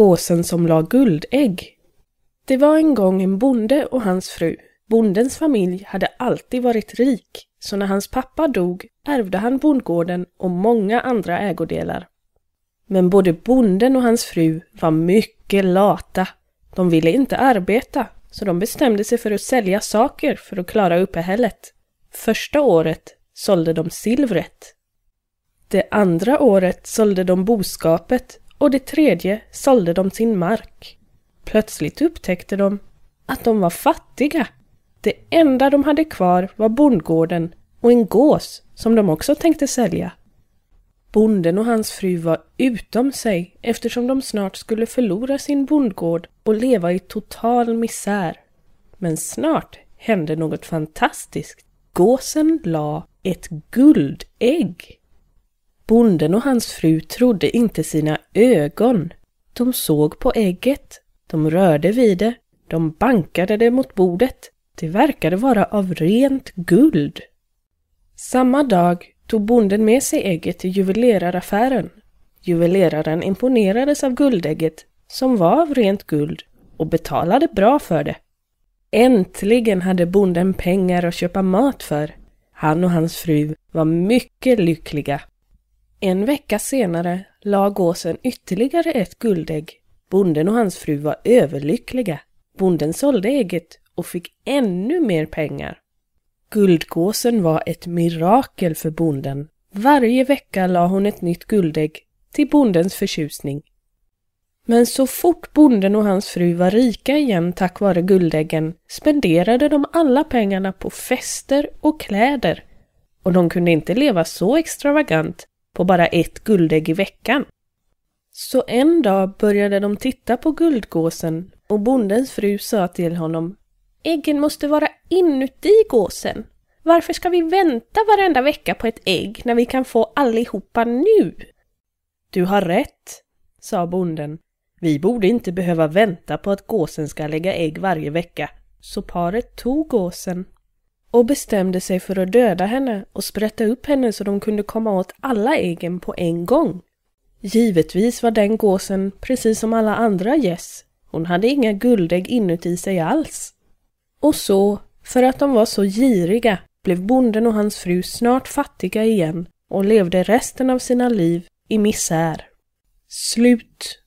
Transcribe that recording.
Gåsen som la guldägg. Det var en gång en bonde och hans fru. Bondens familj hade alltid varit rik, så när hans pappa dog ärvde han bondgården och många andra ägodelar. Men både bonden och hans fru var mycket lata. De ville inte arbeta, så de bestämde sig för att sälja saker för att klara uppehället. Första året sålde de silvret. Det andra året sålde de boskapet och det tredje sålde de sin mark. Plötsligt upptäckte de att de var fattiga. Det enda de hade kvar var bondgården och en gås som de också tänkte sälja. Bonden och hans fru var utom sig eftersom de snart skulle förlora sin bondgård och leva i total misär. Men snart hände något fantastiskt. Gåsen la ett guldägg. Bonden och hans fru trodde inte sina ögon. De såg på ägget, de rörde vid det, de bankade det mot bordet. Det verkade vara av rent guld. Samma dag tog bonden med sig ägget till juveleraraffären. Juveleraren imponerades av guldägget, som var av rent guld, och betalade bra för det. Äntligen hade bonden pengar att köpa mat för. Han och hans fru var mycket lyckliga. En vecka senare la gåsen ytterligare ett guldägg. Bonden och hans fru var överlyckliga. Bonden sålde ägget och fick ännu mer pengar. Guldgåsen var ett mirakel för bonden. Varje vecka la hon ett nytt guldägg till bondens förtjusning. Men så fort bonden och hans fru var rika igen tack vare guldäggen spenderade de alla pengarna på fester och kläder. Och de kunde inte leva så extravagant på bara ett guldägg i veckan. Så en dag började de titta på guldgåsen och bondens fru sa till honom Äggen måste vara inuti gåsen. Varför ska vi vänta varenda vecka på ett ägg när vi kan få allihopa nu? Du har rätt, sa bonden. Vi borde inte behöva vänta på att gåsen ska lägga ägg varje vecka. Så paret tog gåsen och bestämde sig för att döda henne och sprätta upp henne så de kunde komma åt alla äggen på en gång. Givetvis var den gåsen precis som alla andra gäss. Hon hade inga guldägg inuti sig alls. Och så, för att de var så giriga, blev bonden och hans fru snart fattiga igen och levde resten av sina liv i misär. Slut